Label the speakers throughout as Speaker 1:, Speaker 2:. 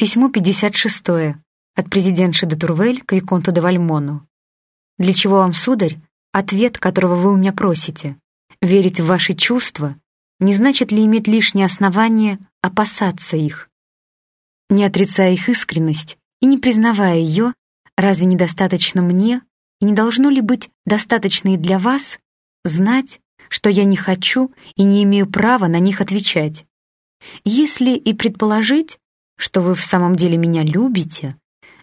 Speaker 1: Письмо 56 от президентши де Турвель к Виконту де Вальмону. «Для чего вам, сударь, ответ, которого вы у меня просите? Верить в ваши чувства не значит ли иметь лишнее основание опасаться их? Не отрицая их искренность и не признавая ее, разве недостаточно мне и не должно ли быть достаточно и для вас знать, что я не хочу и не имею права на них отвечать? Если и предположить, что вы в самом деле меня любите,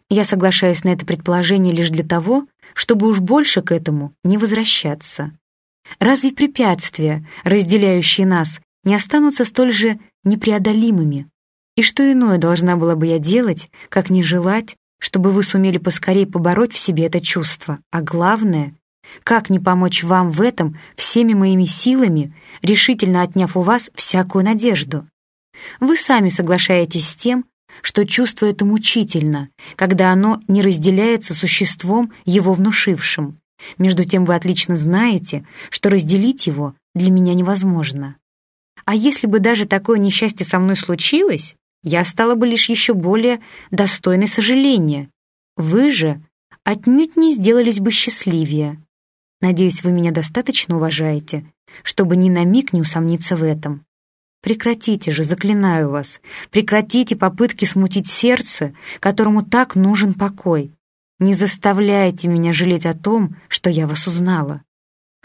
Speaker 1: я соглашаюсь на это предположение лишь для того, чтобы уж больше к этому не возвращаться. Разве препятствия, разделяющие нас, не останутся столь же непреодолимыми? И что иное должна была бы я делать, как не желать, чтобы вы сумели поскорее побороть в себе это чувство, а главное, как не помочь вам в этом всеми моими силами, решительно отняв у вас всякую надежду? Вы сами соглашаетесь с тем, что чувство это мучительно, когда оно не разделяется существом, его внушившим. Между тем вы отлично знаете, что разделить его для меня невозможно. А если бы даже такое несчастье со мной случилось, я стала бы лишь еще более достойной сожаления. Вы же отнюдь не сделались бы счастливее. Надеюсь, вы меня достаточно уважаете, чтобы ни на миг не усомниться в этом. Прекратите же, заклинаю вас, прекратите попытки смутить сердце, которому так нужен покой. Не заставляйте меня жалеть о том, что я вас узнала.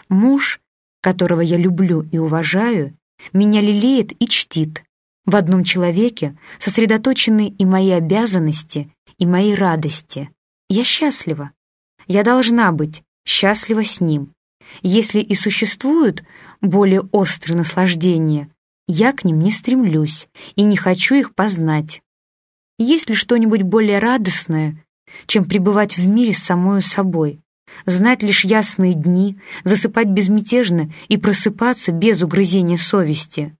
Speaker 1: Муж, которого я люблю и уважаю, меня лелеет и чтит. В одном человеке сосредоточены и мои обязанности, и мои радости. Я счастлива. Я должна быть счастлива с ним. Если и существуют более острые наслаждения, я к ним не стремлюсь и не хочу их познать. Есть ли что-нибудь более радостное, чем пребывать в мире самою собой, знать лишь ясные дни, засыпать безмятежно и просыпаться без угрызения совести?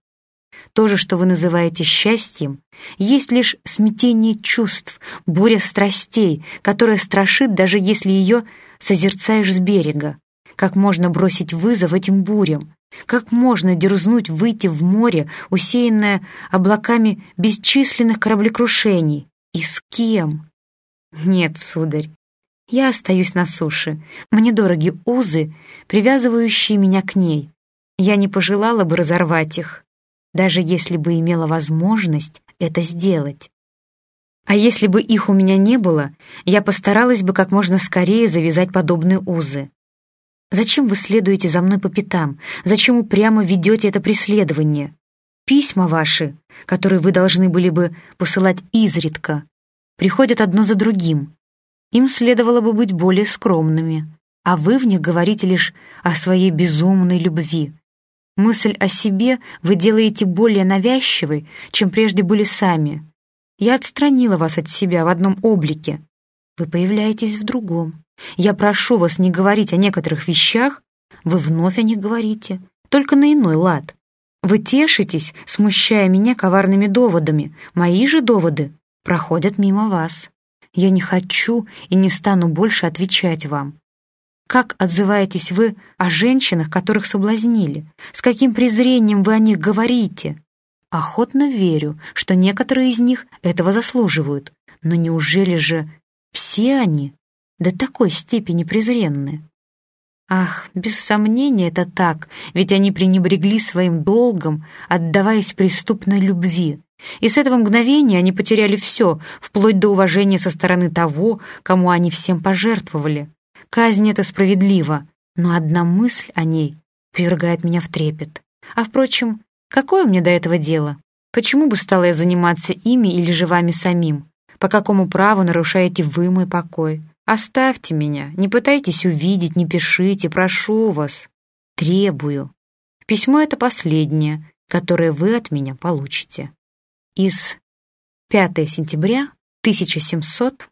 Speaker 1: То же, что вы называете счастьем, есть лишь смятение чувств, буря страстей, которая страшит, даже если ее созерцаешь с берега. Как можно бросить вызов этим бурям? Как можно дерзнуть выйти в море, усеянное облаками бесчисленных кораблекрушений? И с кем? Нет, сударь, я остаюсь на суше. Мне дороги узы, привязывающие меня к ней. Я не пожелала бы разорвать их, даже если бы имела возможность это сделать. А если бы их у меня не было, я постаралась бы как можно скорее завязать подобные узы. Зачем вы следуете за мной по пятам? Зачем упрямо ведете это преследование? Письма ваши, которые вы должны были бы посылать изредка, приходят одно за другим. Им следовало бы быть более скромными, а вы в них говорите лишь о своей безумной любви. Мысль о себе вы делаете более навязчивой, чем прежде были сами. Я отстранила вас от себя в одном облике. Вы появляетесь в другом. Я прошу вас не говорить о некоторых вещах, вы вновь о них говорите, только на иной лад. Вы тешитесь, смущая меня коварными доводами. Мои же доводы проходят мимо вас. Я не хочу и не стану больше отвечать вам. Как отзываетесь вы о женщинах, которых соблазнили? С каким презрением вы о них говорите? Охотно верю, что некоторые из них этого заслуживают. Но неужели же все они до такой степени презренны. Ах, без сомнения это так, ведь они пренебрегли своим долгом, отдаваясь преступной любви. И с этого мгновения они потеряли все, вплоть до уважения со стороны того, кому они всем пожертвовали. Казнь это справедлива, но одна мысль о ней повергает меня в трепет. А, впрочем, какое мне до этого дело? Почему бы стала я заниматься ими или же вами самим? По какому праву нарушаете вы мой покой? Оставьте меня, не пытайтесь увидеть, не пишите, прошу вас. Требую. Письмо это последнее, которое вы от меня получите. Из 5 сентября 1700